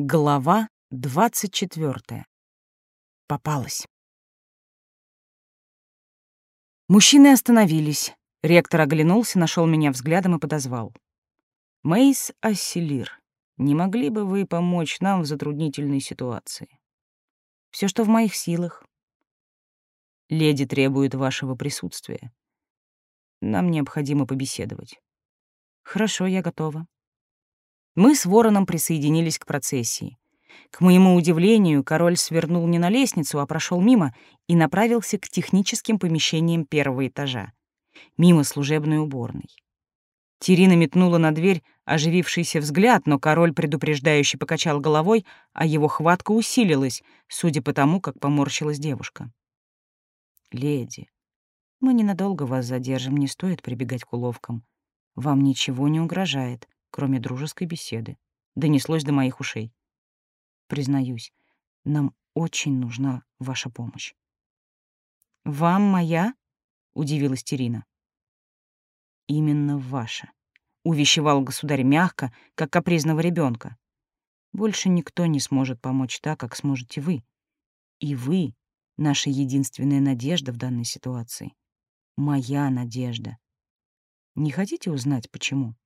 Глава двадцать четвертая. Попалась. Мужчины остановились. Ректор оглянулся, нашел меня взглядом и подозвал. «Мейс Асселир, не могли бы вы помочь нам в затруднительной ситуации? Все, что в моих силах. Леди требует вашего присутствия. Нам необходимо побеседовать. Хорошо, я готова. Мы с Вороном присоединились к процессии. К моему удивлению, король свернул не на лестницу, а прошел мимо и направился к техническим помещениям первого этажа, мимо служебной уборной. Терина метнула на дверь оживившийся взгляд, но король предупреждающе покачал головой, а его хватка усилилась, судя по тому, как поморщилась девушка. «Леди, мы ненадолго вас задержим, не стоит прибегать к уловкам. Вам ничего не угрожает кроме дружеской беседы, донеслось до моих ушей. Признаюсь, нам очень нужна ваша помощь. «Вам моя?» — удивилась Терина. «Именно ваша», — увещевал государь мягко, как капризного ребенка. «Больше никто не сможет помочь так, как сможете вы. И вы — наша единственная надежда в данной ситуации. Моя надежда. Не хотите узнать, почему?»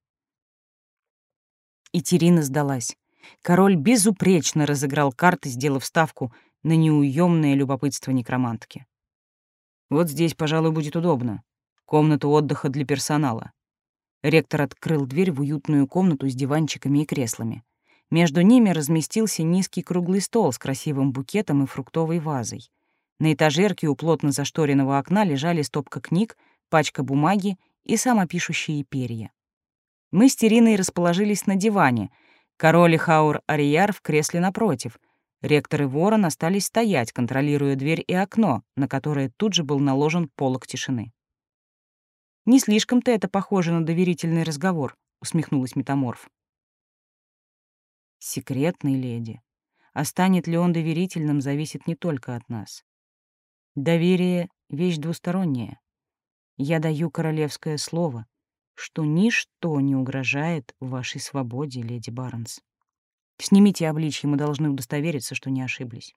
И Терина сдалась. Король безупречно разыграл карты, сделав ставку на неуемное любопытство некромантки. «Вот здесь, пожалуй, будет удобно. Комната отдыха для персонала». Ректор открыл дверь в уютную комнату с диванчиками и креслами. Между ними разместился низкий круглый стол с красивым букетом и фруктовой вазой. На этажерке у плотно зашторенного окна лежали стопка книг, пачка бумаги и самопишущие перья. Мы с Териной расположились на диване. Король и Хаур Арияр в кресле напротив. Ректор и ворон остались стоять, контролируя дверь и окно, на которое тут же был наложен полог тишины. «Не слишком-то это похоже на доверительный разговор», — усмехнулась метаморф. «Секретный леди. А станет ли он доверительным, зависит не только от нас. Доверие — вещь двусторонняя. Я даю королевское слово, что ничто не угрожает вашей свободе, леди Барнс. Снимите обличье, мы должны удостовериться, что не ошиблись.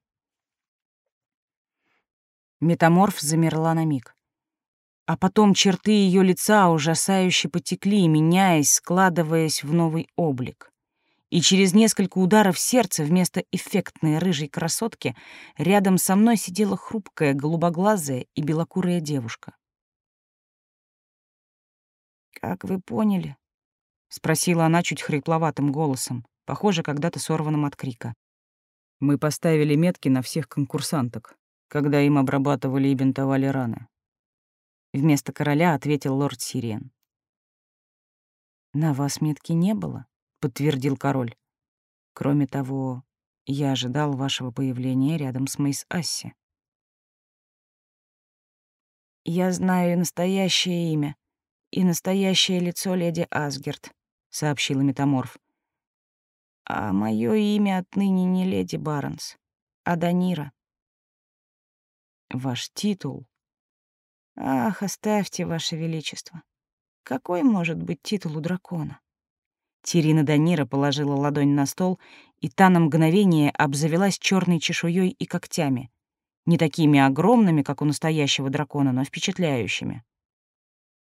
Метаморф замерла на миг. А потом черты ее лица ужасающе потекли, меняясь, складываясь в новый облик. И через несколько ударов сердца вместо эффектной рыжей красотки рядом со мной сидела хрупкая, голубоглазая и белокурая девушка. «Как вы поняли?» — спросила она чуть хрипловатым голосом, похоже, когда-то сорванным от крика. «Мы поставили метки на всех конкурсанток, когда им обрабатывали и бинтовали раны». Вместо короля ответил лорд Сириен. «На вас метки не было», — подтвердил король. «Кроме того, я ожидал вашего появления рядом с Мейс Асси». «Я знаю настоящее имя», и настоящее лицо леди Асгерт», — сообщила метаморф. «А мое имя отныне не леди Барнс, а Данира». «Ваш титул?» «Ах, оставьте, ваше величество. Какой может быть титул у дракона?» Тирина Данира положила ладонь на стол, и та на мгновение обзавелась черной чешуей и когтями, не такими огромными, как у настоящего дракона, но впечатляющими.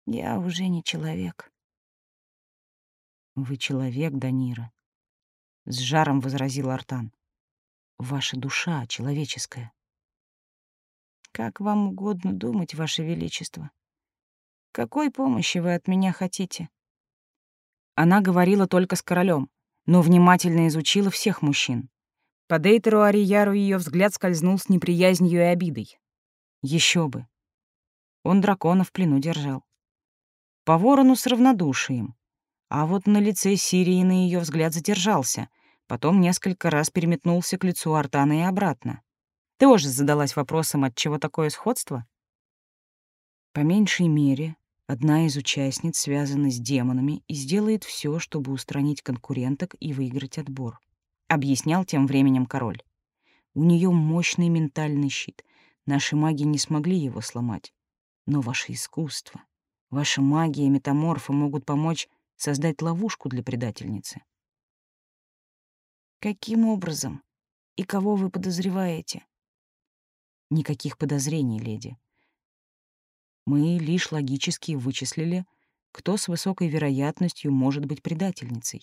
Я уже не человек. Вы человек, Данира, с жаром возразил Артан. Ваша душа человеческая. Как вам угодно думать, ваше величество. Какой помощи вы от меня хотите? Она говорила только с королем, но внимательно изучила всех мужчин. По Дейтеру Арияру ее взгляд скользнул с неприязнью и обидой. Еще бы. Он дракона в плену держал по ворону с равнодушием. А вот на лице Сирии на ее взгляд задержался, потом несколько раз переметнулся к лицу Артана и обратно. Ты уже задалась вопросом, от чего такое сходство? По меньшей мере, одна из участниц связана с демонами и сделает все, чтобы устранить конкуренток и выиграть отбор, объяснял тем временем король. У нее мощный ментальный щит. Наши маги не смогли его сломать. Но ваше искусство — Ваша магия и метаморфы могут помочь создать ловушку для предательницы. Каким образом? И кого вы подозреваете? Никаких подозрений, леди. Мы лишь логически вычислили, кто с высокой вероятностью может быть предательницей.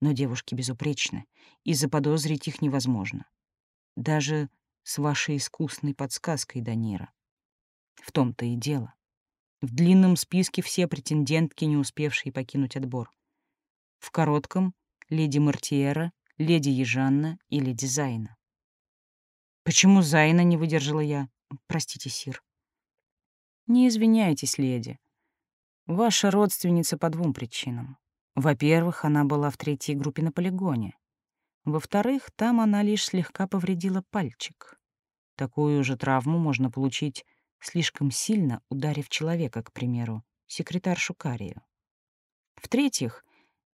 Но девушки безупречны, и заподозрить их невозможно. Даже с вашей искусной подсказкой, Данира. В том-то и дело. В длинном списке все претендентки, не успевшие покинуть отбор. В коротком — леди Мартиера, леди Ежанна и леди Зайна. Почему Зайна не выдержала я? Простите, Сир. Не извиняйтесь, леди. Ваша родственница по двум причинам. Во-первых, она была в третьей группе на полигоне. Во-вторых, там она лишь слегка повредила пальчик. Такую же травму можно получить, слишком сильно ударив человека, к примеру, секретаршу Карию. В-третьих,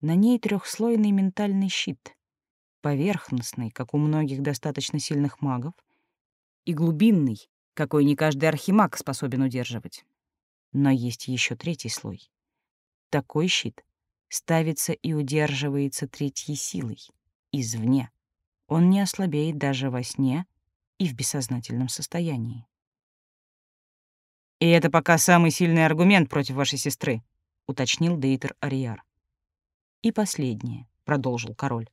на ней трехслойный ментальный щит, поверхностный, как у многих достаточно сильных магов, и глубинный, какой не каждый архимаг способен удерживать. Но есть еще третий слой. Такой щит ставится и удерживается третьей силой, извне. Он не ослабеет даже во сне и в бессознательном состоянии. «И это пока самый сильный аргумент против вашей сестры», — уточнил Дейтер Ариар. «И последнее», — продолжил король.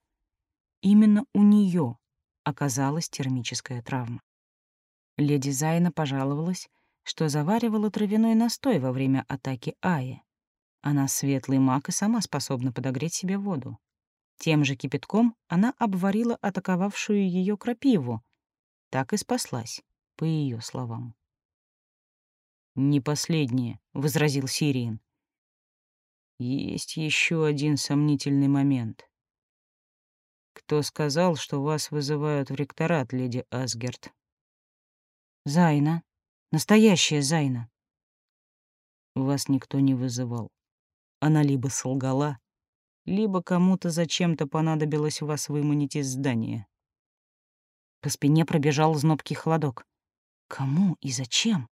Именно у нее оказалась термическая травма. Леди Зайна пожаловалась, что заваривала травяной настой во время атаки Аи. Она светлый маг и сама способна подогреть себе воду. Тем же кипятком она обварила атаковавшую ее крапиву. Так и спаслась, по ее словам. «Не последнее», — возразил Сириен. «Есть еще один сомнительный момент. Кто сказал, что вас вызывают в ректорат, леди Асгерт? Зайна. Настоящая Зайна. Вас никто не вызывал. Она либо солгала, либо кому-то зачем-то понадобилось вас выманить из здания. По спине пробежал знобкий холодок. Кому и зачем?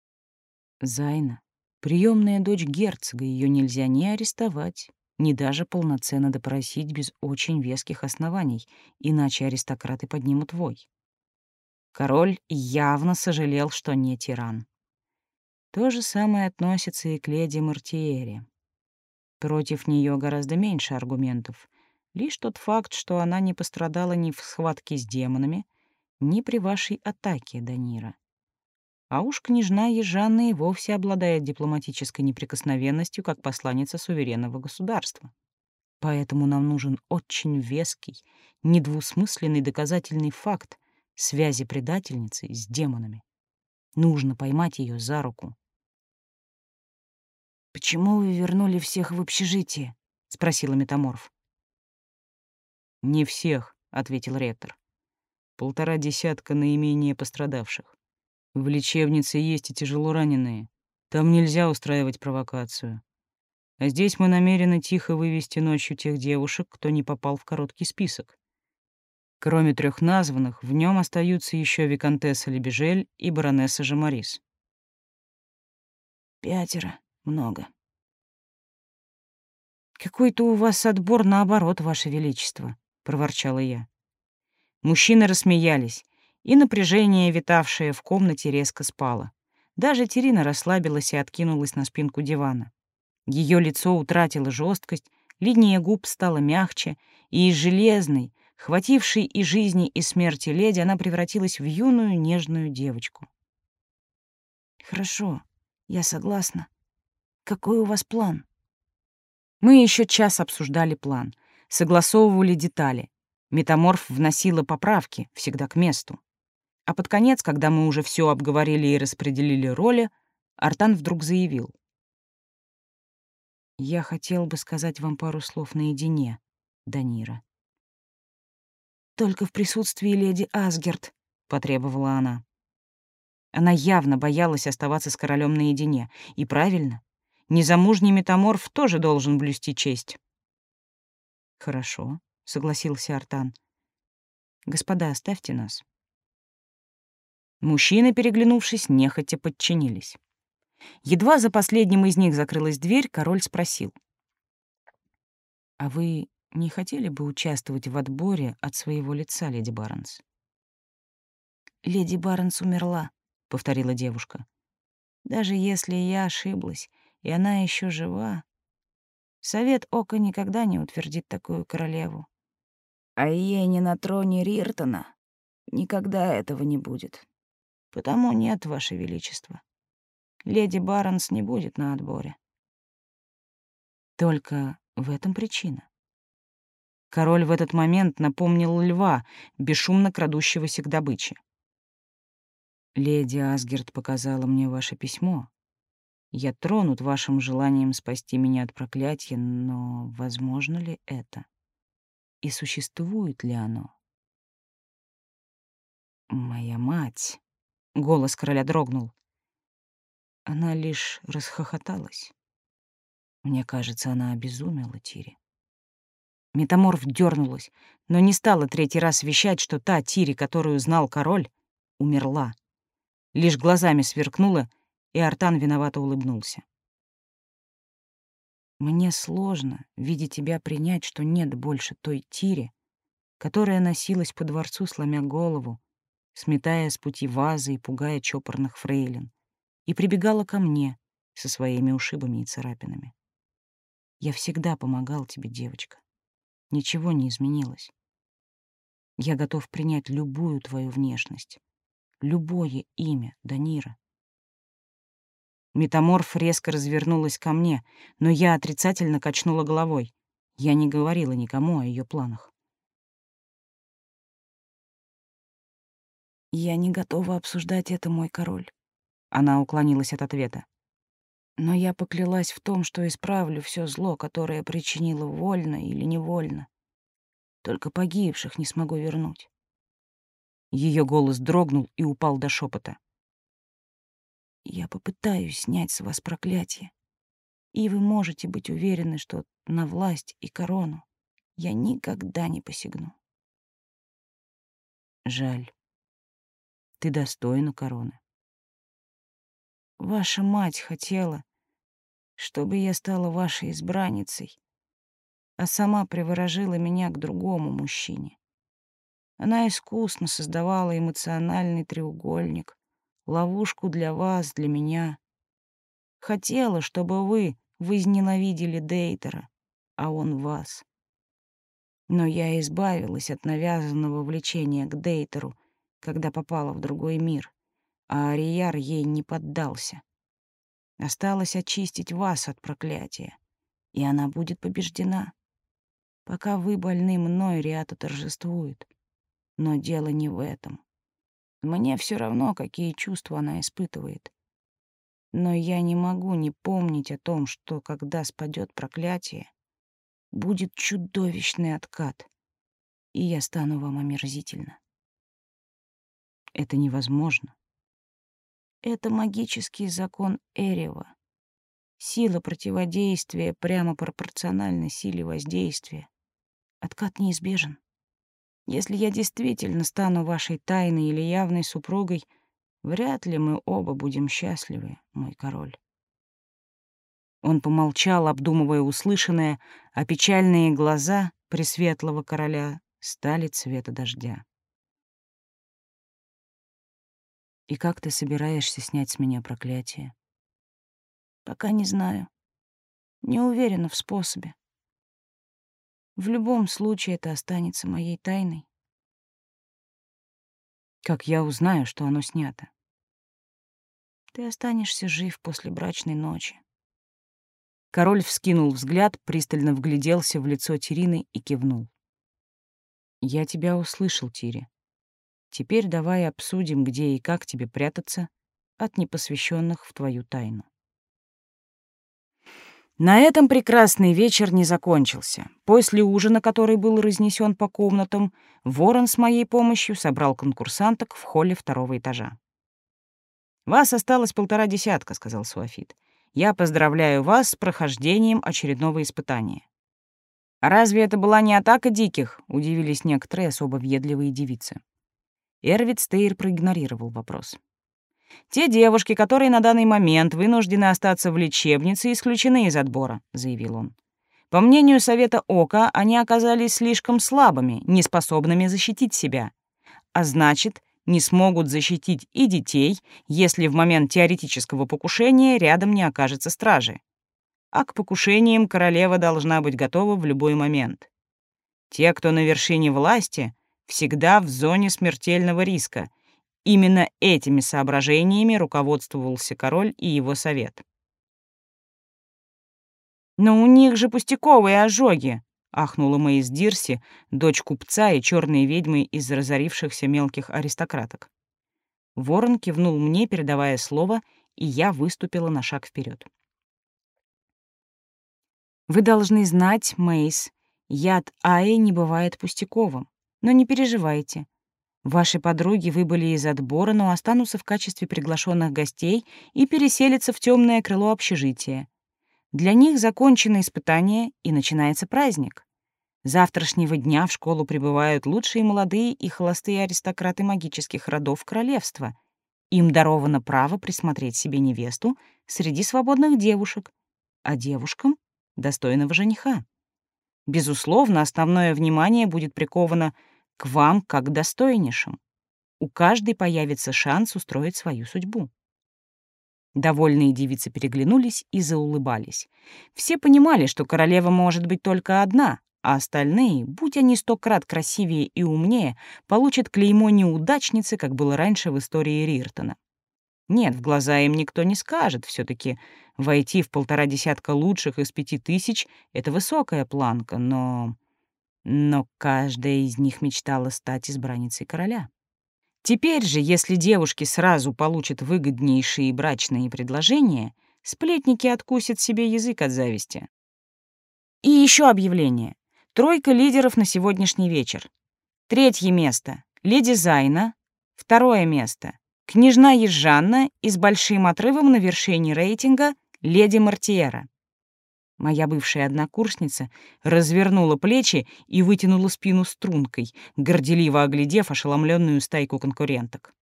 Зайна. Приемная дочь герцога, ее нельзя ни арестовать, ни даже полноценно допросить без очень веских оснований, иначе аристократы поднимут вой. Король явно сожалел, что не тиран. То же самое относится и к леди Мартиере. Против нее гораздо меньше аргументов. Лишь тот факт, что она не пострадала ни в схватке с демонами, ни при вашей атаке, Данира. А уж княжна Ежанна и вовсе обладает дипломатической неприкосновенностью как посланница суверенного государства. Поэтому нам нужен очень веский, недвусмысленный доказательный факт связи предательницы с демонами. Нужно поймать ее за руку. «Почему вы вернули всех в общежитие?» — спросила метаморф. «Не всех», — ответил ректор. «Полтора десятка наименее пострадавших. В лечебнице есть и тяжело раненые. Там нельзя устраивать провокацию. А здесь мы намерены тихо вывести ночью тех девушек, кто не попал в короткий список. Кроме трех названных, в нем остаются еще виконтесса Лебежель и баронесса Жамарис. Пятеро. Много. «Какой-то у вас отбор наоборот, Ваше Величество», — проворчала я. Мужчины рассмеялись, и напряжение, витавшее в комнате, резко спало. Даже Терина расслабилась и откинулась на спинку дивана. Ее лицо утратило жесткость, линия губ стала мягче, и из железной, хватившей и жизни, и смерти леди, она превратилась в юную нежную девочку. «Хорошо, я согласна. Какой у вас план?» Мы еще час обсуждали план, согласовывали детали. Метаморф вносила поправки, всегда к месту. А под конец, когда мы уже все обговорили и распределили роли, Артан вдруг заявил. «Я хотел бы сказать вам пару слов наедине, Данира». «Только в присутствии леди Асгерт», — потребовала она. Она явно боялась оставаться с королем наедине. И правильно. Незамужний метаморф тоже должен блюсти честь. «Хорошо», — согласился Артан. «Господа, оставьте нас». Мужчины, переглянувшись, нехотя подчинились. Едва за последним из них закрылась дверь, король спросил. «А вы не хотели бы участвовать в отборе от своего лица, леди Барнс? «Леди Барнс умерла», — повторила девушка. «Даже если я ошиблась, и она еще жива, Совет Ока никогда не утвердит такую королеву. А ей не на троне Риртона никогда этого не будет. Потому нет, Ваше Величество. Леди Барнс не будет на отборе. Только в этом причина. Король в этот момент напомнил льва, бесшумно крадущегося к добыче. «Леди Асгерт показала мне ваше письмо. Я тронут вашим желанием спасти меня от проклятия, но возможно ли это? И существует ли оно?» «Моя мать!» — голос короля дрогнул. Она лишь расхохоталась. Мне кажется, она обезумела, Тири. Метаморф дернулась, но не стала третий раз вещать, что та Тири, которую знал король, умерла. Лишь глазами сверкнула, и Артан виновато улыбнулся. Мне сложно, видя тебя, принять, что нет больше той Тири, которая носилась по дворцу, сломя голову, сметая с пути вазы и пугая чопорных фрейлин, и прибегала ко мне со своими ушибами и царапинами. Я всегда помогал тебе, девочка. Ничего не изменилось. Я готов принять любую твою внешность, любое имя Данира. Метаморф резко развернулась ко мне, но я отрицательно качнула головой. Я не говорила никому о ее планах. «Я не готова обсуждать это, мой король». Она уклонилась от ответа. Но я поклялась в том, что исправлю все зло, которое причинила вольно или невольно. Только погибших не смогу вернуть. Ее голос дрогнул и упал до шепота. Я попытаюсь снять с вас проклятие, и вы можете быть уверены, что на власть и корону я никогда не посягну. Жаль. Ты достойна короны. Ваша мать хотела, чтобы я стала вашей избранницей, а сама приворожила меня к другому мужчине. Она искусно создавала эмоциональный треугольник, ловушку для вас, для меня. Хотела, чтобы вы возненавидели Дейтера, а он вас. Но я избавилась от навязанного влечения к Дейтеру, когда попала в другой мир а Арияр ей не поддался. Осталось очистить вас от проклятия, и она будет побеждена. Пока вы больны мной, Риата торжествует. Но дело не в этом. Мне все равно, какие чувства она испытывает. Но я не могу не помнить о том, что когда спадет проклятие, будет чудовищный откат, и я стану вам омерзительно. Это невозможно. Это магический закон Эрева. Сила противодействия прямо пропорциональна силе воздействия. Откат неизбежен. Если я действительно стану вашей тайной или явной супругой, вряд ли мы оба будем счастливы, мой король. Он помолчал, обдумывая услышанное, а печальные глаза пресветлого короля стали цвета дождя. И как ты собираешься снять с меня проклятие? Пока не знаю. Не уверена в способе. В любом случае это останется моей тайной. Как я узнаю, что оно снято? Ты останешься жив после брачной ночи. Король вскинул взгляд, пристально вгляделся в лицо Тирины и кивнул. «Я тебя услышал, Тири. Теперь давай обсудим, где и как тебе прятаться от непосвященных в твою тайну. На этом прекрасный вечер не закончился. После ужина, который был разнесен по комнатам, Ворон с моей помощью собрал конкурсанток в холле второго этажа. «Вас осталось полтора десятка», — сказал Суафит. «Я поздравляю вас с прохождением очередного испытания». «А разве это была не атака диких?» — удивились некоторые особо въедливые девицы. Эрвид Стейр проигнорировал вопрос. «Те девушки, которые на данный момент вынуждены остаться в лечебнице, исключены из отбора», — заявил он. По мнению Совета Ока, они оказались слишком слабыми, неспособными защитить себя. А значит, не смогут защитить и детей, если в момент теоретического покушения рядом не окажется стражи. А к покушениям королева должна быть готова в любой момент. Те, кто на вершине власти, всегда в зоне смертельного риска. Именно этими соображениями руководствовался король и его совет. «Но у них же пустяковые ожоги!» — ахнула Мэйс Дирси, дочь купца и черной ведьмы из разорившихся мелких аристократок. Ворон кивнул мне, передавая слово, и я выступила на шаг вперед. «Вы должны знать, Мэйс, яд Аи не бывает пустяковым. Но не переживайте. Ваши подруги выбыли из отбора, но останутся в качестве приглашенных гостей и переселятся в темное крыло общежития. Для них закончено испытание, и начинается праздник. Завтрашнего дня в школу прибывают лучшие молодые и холостые аристократы магических родов королевства. Им даровано право присмотреть себе невесту среди свободных девушек, а девушкам — достойного жениха. Безусловно, основное внимание будет приковано к вам как к достойнейшим. У каждой появится шанс устроить свою судьбу. Довольные девицы переглянулись и заулыбались. Все понимали, что королева может быть только одна, а остальные, будь они сто крат красивее и умнее, получат клеймо неудачницы, как было раньше в истории Риртона. Нет, в глаза им никто не скажет. все таки войти в полтора десятка лучших из пяти тысяч — это высокая планка, но... Но каждая из них мечтала стать избранницей короля. Теперь же, если девушки сразу получат выгоднейшие брачные предложения, сплетники откусят себе язык от зависти. И еще объявление. Тройка лидеров на сегодняшний вечер. Третье место — леди Зайна. Второе место — княжна Ежанна и с большим отрывом на вершине рейтинга — леди Мартиера. Моя бывшая однокурсница развернула плечи и вытянула спину стрункой, горделиво оглядев ошеломленную стайку конкуренток.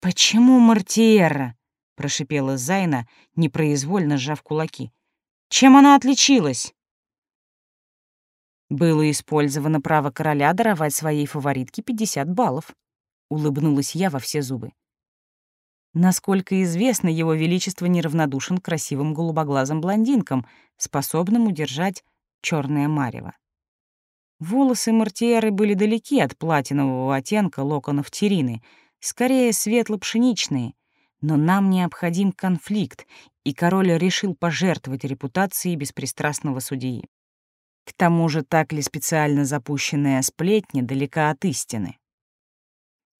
«Почему Мартиера?» — прошипела Зайна, непроизвольно сжав кулаки. «Чем она отличилась?» Было использовано право короля даровать своей фаворитке 50 баллов. Улыбнулась я во все зубы. Насколько известно, его величество неравнодушен к красивым голубоглазым блондинкам, способным удержать черное марево. Волосы Мартиеры были далеки от платинового оттенка локонов Терины, скорее светло-пшеничные, но нам необходим конфликт, и король решил пожертвовать репутацией беспристрастного судьи. К тому же так ли специально запущенная сплетня далека от истины?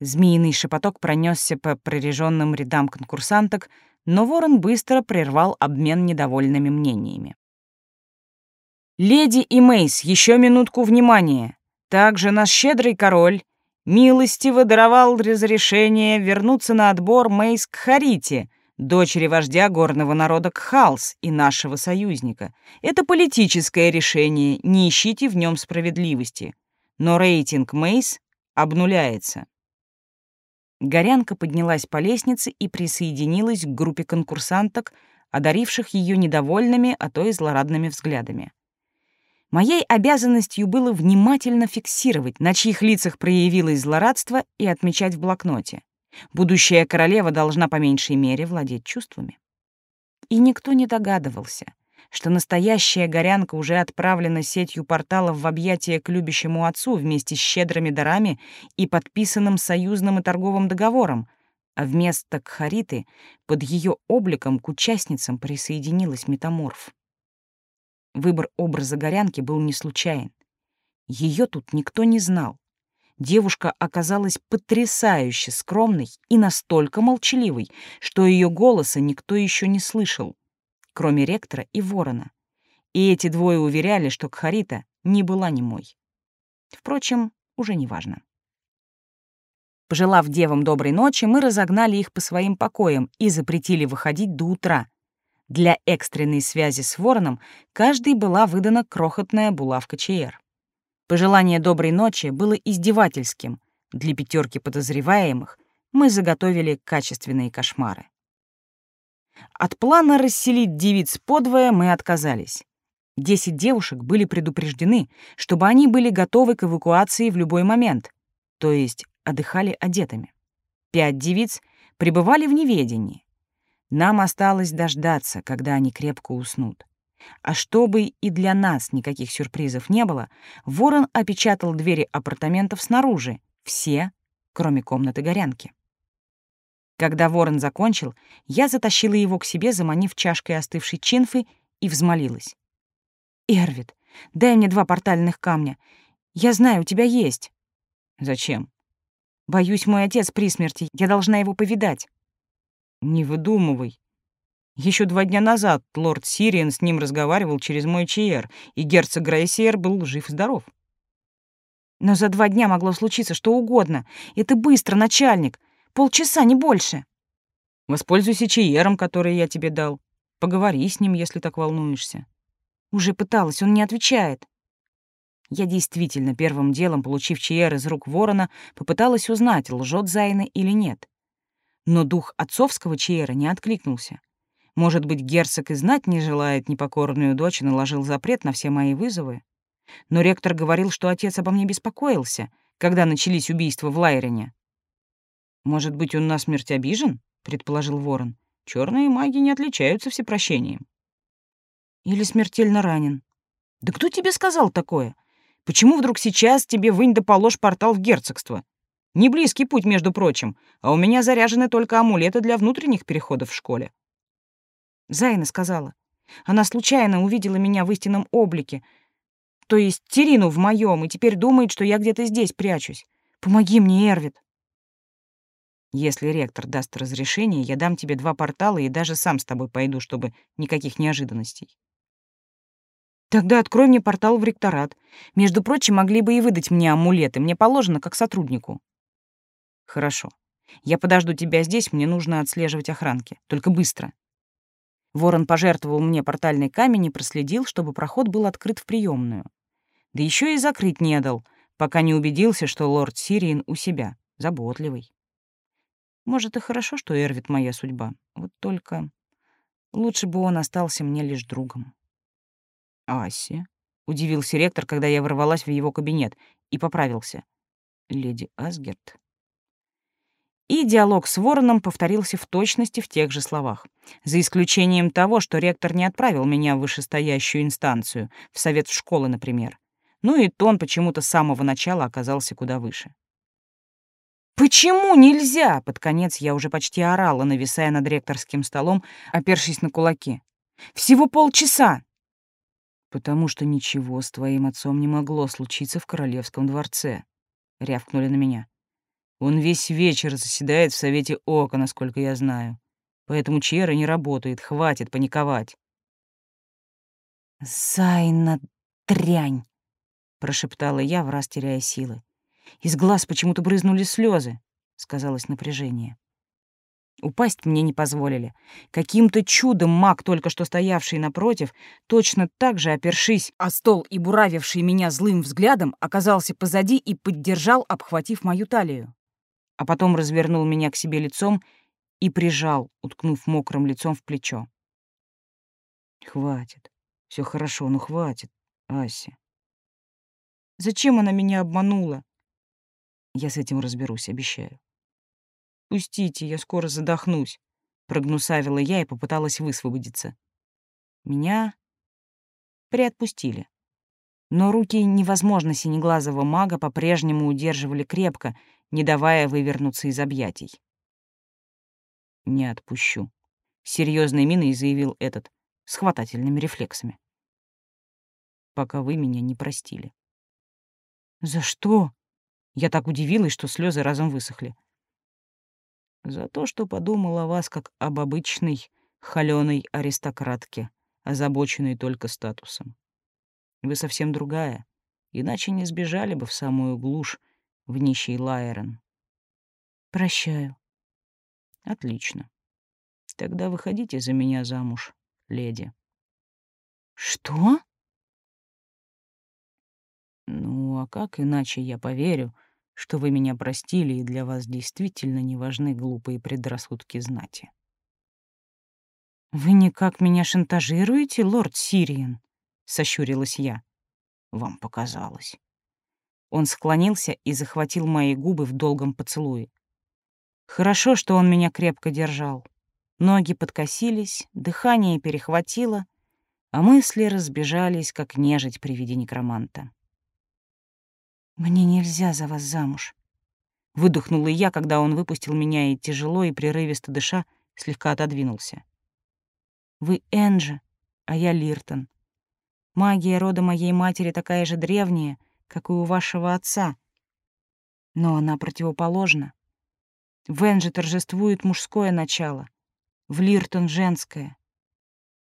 Змеиный шепоток пронесся по прореженным рядам конкурсанток, но ворон быстро прервал обмен недовольными мнениями. «Леди и Мейс, еще минутку внимания! Также наш щедрый король милостиво даровал разрешение вернуться на отбор Мейс к Харите, дочери вождя горного народа Кхалс и нашего союзника. Это политическое решение, не ищите в нем справедливости. Но рейтинг Мейс обнуляется. Горянка поднялась по лестнице и присоединилась к группе конкурсанток, одаривших ее недовольными, а то и злорадными взглядами. Моей обязанностью было внимательно фиксировать, на чьих лицах проявилось злорадство, и отмечать в блокноте. Будущая королева должна по меньшей мере владеть чувствами. И никто не догадывался, что настоящая горянка уже отправлена сетью порталов в объятия к любящему отцу вместе с щедрыми дарами и подписанным союзным и торговым договором, а вместо Кхариты под ее обликом к участницам присоединилась метаморф. Выбор образа горянки был не случайен. Ее тут никто не знал. Девушка оказалась потрясающе скромной и настолько молчаливой, что ее голоса никто еще не слышал кроме ректора и ворона. И эти двое уверяли, что Кхарита не была немой. Впрочем, уже не важно. Пожелав девам доброй ночи, мы разогнали их по своим покоям и запретили выходить до утра. Для экстренной связи с вороном каждой была выдана крохотная булавка ЧР. Пожелание доброй ночи было издевательским. Для пятерки подозреваемых мы заготовили качественные кошмары. От плана расселить девиц подвое мы отказались. Десять девушек были предупреждены, чтобы они были готовы к эвакуации в любой момент, то есть отдыхали одетыми. Пять девиц пребывали в неведении. Нам осталось дождаться, когда они крепко уснут. А чтобы и для нас никаких сюрпризов не было, Ворон опечатал двери апартаментов снаружи, все, кроме комнаты горянки. Когда Ворон закончил, я затащила его к себе, заманив чашкой остывшей чинфы, и взмолилась. «Эрвит, дай мне два портальных камня. Я знаю, у тебя есть». «Зачем?» «Боюсь, мой отец при смерти. Я должна его повидать». «Не выдумывай. Еще два дня назад лорд Сириен с ним разговаривал через мой ЧР, и герцог Грейсиер был жив-здоров. Но за два дня могло случиться что угодно. Это быстро, начальник. Полчаса, не больше. Воспользуйся ЧРом, который я тебе дал. Поговори с ним, если так волнуешься. Уже пыталась, он не отвечает. Я действительно первым делом, получив ЧР из рук ворона, попыталась узнать, лжет Зайна или нет. Но дух отцовского ЧРа не откликнулся. Может быть, герцог и знать не желает непокорную дочь и наложил запрет на все мои вызовы? Но ректор говорил, что отец обо мне беспокоился, когда начались убийства в Лайрене. «Может быть, он насмерть обижен?» — предположил Ворон. Черные маги не отличаются всепрощением». «Или смертельно ранен». «Да кто тебе сказал такое? Почему вдруг сейчас тебе вынь да положь портал в герцогство? Не близкий путь, между прочим, а у меня заряжены только амулеты для внутренних переходов в школе. Зайна сказала. Она случайно увидела меня в истинном облике, то есть Терину в моем, и теперь думает, что я где-то здесь прячусь. Помоги мне, Эрвит. Если ректор даст разрешение, я дам тебе два портала и даже сам с тобой пойду, чтобы никаких неожиданностей. Тогда открой мне портал в ректорат. Между прочим, могли бы и выдать мне амулеты. Мне положено, как сотруднику. Хорошо. Я подожду тебя здесь, мне нужно отслеживать охранки. Только быстро. Ворон пожертвовал мне портальный камень и проследил, чтобы проход был открыт в приемную. Да еще и закрыть не дал, пока не убедился, что лорд Сириен у себя, заботливый. Может, и хорошо, что Эрвит моя судьба. Вот только лучше бы он остался мне лишь другом. «Аси?» — удивился ректор, когда я ворвалась в его кабинет, и поправился. «Леди Асгерт?» И диалог с Вороном повторился в точности в тех же словах, за исключением того, что ректор не отправил меня в вышестоящую инстанцию, в совет в школы, например. Ну и тон почему-то с самого начала оказался куда выше. «Почему нельзя?» — под конец я уже почти орала, нависая над ректорским столом, опершись на кулаки. «Всего полчаса!» «Потому что ничего с твоим отцом не могло случиться в королевском дворце», — рявкнули на меня. Он весь вечер заседает в Совете Ока, насколько я знаю. Поэтому Чера не работает, хватит паниковать. «Сайна дрянь!» — прошептала я, враз теряя силы. Из глаз почему-то брызнули слезы, сказалось напряжение. Упасть мне не позволили. Каким-то чудом маг, только что стоявший напротив, точно так же опершись о стол и буравивший меня злым взглядом, оказался позади и поддержал, обхватив мою талию а потом развернул меня к себе лицом и прижал, уткнув мокрым лицом в плечо. «Хватит. Все хорошо, ну хватит, Ася». «Зачем она меня обманула?» «Я с этим разберусь, обещаю». «Пустите, я скоро задохнусь», — прогнусавила я и попыталась высвободиться. Меня приотпустили. Но руки невозможно синеглазого мага по-прежнему удерживали крепко, не давая вывернуться из объятий. «Не отпущу», — серьезной миной заявил этот, с хватательными рефлексами. «Пока вы меня не простили». «За что?» Я так удивилась, что слезы разом высохли. «За то, что подумал о вас как об обычной, холёной аристократке, озабоченной только статусом. Вы совсем другая, иначе не сбежали бы в самую глушь в нищий Лайерон. Прощаю. Отлично. Тогда выходите за меня замуж, леди. Что? Ну, а как иначе я поверю, что вы меня простили, и для вас действительно не важны глупые предрассудки знати? Вы никак меня шантажируете, лорд Сириен? сощурилась я. «Вам показалось». Он склонился и захватил мои губы в долгом поцелуе. Хорошо, что он меня крепко держал. Ноги подкосились, дыхание перехватило, а мысли разбежались, как нежить при виде некроманта. «Мне нельзя за вас замуж», — выдохнула я, когда он выпустил меня и тяжело и прерывисто дыша слегка отодвинулся. «Вы Энджи, а я Лиртон. Магия рода моей матери такая же древняя, как и у вашего отца, но она противоположна. В Энджи торжествует мужское начало, в Лиртон — женское.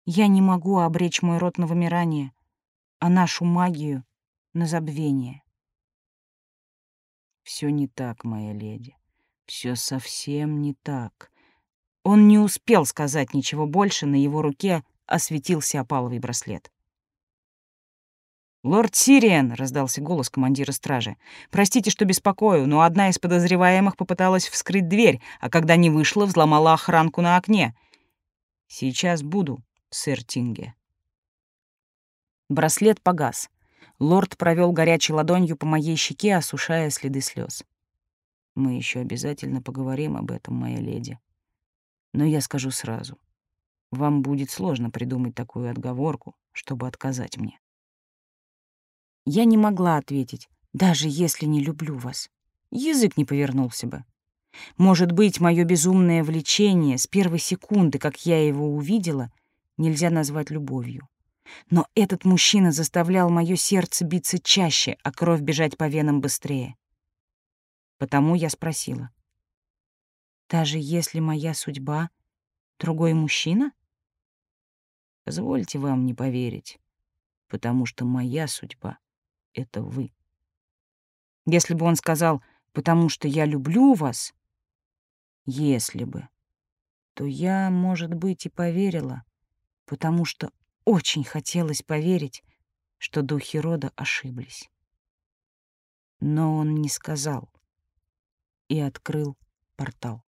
Я не могу обречь мой род на вымирание, а нашу магию — на забвение. Все не так, моя леди. Все совсем не так. Он не успел сказать ничего больше, на его руке осветился опаловый браслет. «Лорд Сириен!» — раздался голос командира стражи. «Простите, что беспокою, но одна из подозреваемых попыталась вскрыть дверь, а когда не вышла, взломала охранку на окне. Сейчас буду, сэр Тинге». Браслет погас. Лорд провел горячей ладонью по моей щеке, осушая следы слез. «Мы еще обязательно поговорим об этом, моя леди. Но я скажу сразу. Вам будет сложно придумать такую отговорку, чтобы отказать мне». Я не могла ответить, даже если не люблю вас. Язык не повернулся бы. Может быть, мое безумное влечение с первой секунды, как я его увидела, нельзя назвать любовью. Но этот мужчина заставлял мое сердце биться чаще, а кровь бежать по венам быстрее. Потому я спросила. «Даже если моя судьба — другой мужчина?» Позвольте вам не поверить, потому что моя судьба это вы. Если бы он сказал «потому что я люблю вас», если бы, то я, может быть, и поверила, потому что очень хотелось поверить, что духи рода ошиблись. Но он не сказал и открыл портал.